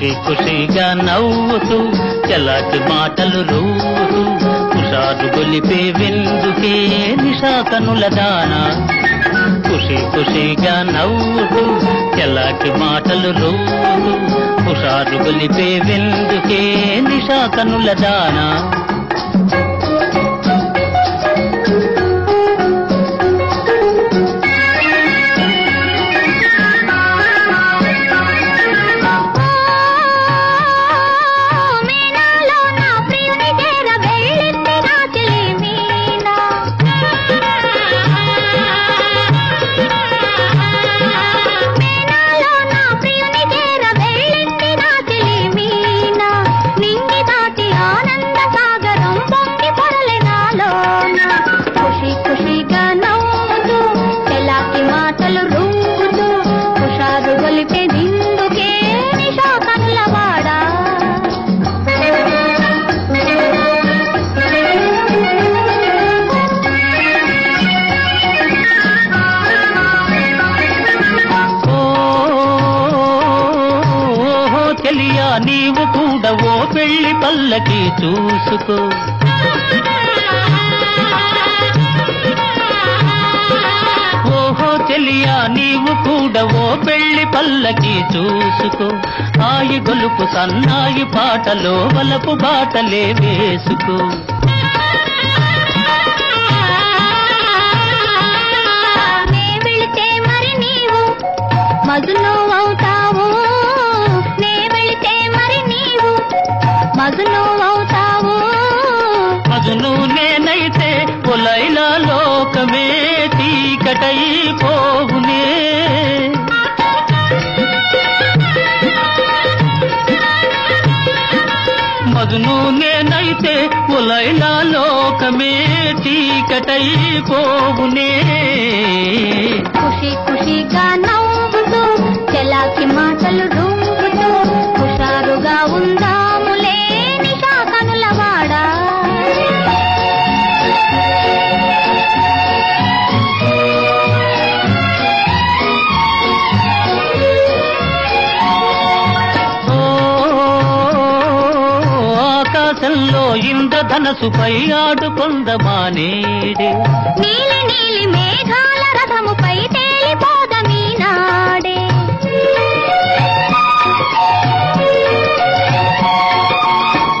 ఖుషి ఖుషిగా నవ్వుతూ చలాకి మాటలు రూతూ హుషారు గొలిపే విందుకే నిషా కనుల దానా. ఖుషి ఖుషిగా నవ్వుతూ చలాకి మాటలు రూతూ హుషారు గొలిపే విందుకే నిషాకనుల దానా. ఓహో నీవు కూడా ఓ పెళ్ళి పల్లకి చూసుకో. ఓహో తెలియా నీవు కూడా ఓ పెళ్ళి పల్లకి చూసుకో. ఆయి గొలుపు సన్నాయి పాటలో వలపు బాటలే వేసుకో. మజును అవుతావు మజును నేనైతే పొలైలా లోకమే చీకటై పోవునే మజును నేనైతే పొలైలా లోకమే చీకటై పోవునే ఖుషి ఆకాశంలో ఇంద్రధనసుపై ఆడుకొందమానేడే నీలి నీలి మేఘాల రథముపై తేలిపోదమీ నాడే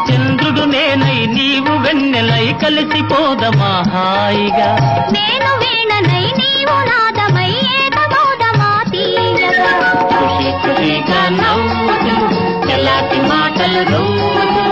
చంద్రుడు నేనై నీవు వెన్నెలై కలిసిపోదమా హాయిగా నేను వీణనై నీవు నాదమై తీయగా ఖుషి ఖుషిగా నవ్వుతూ ఎలాంటి మాటలు నవ్వుతూ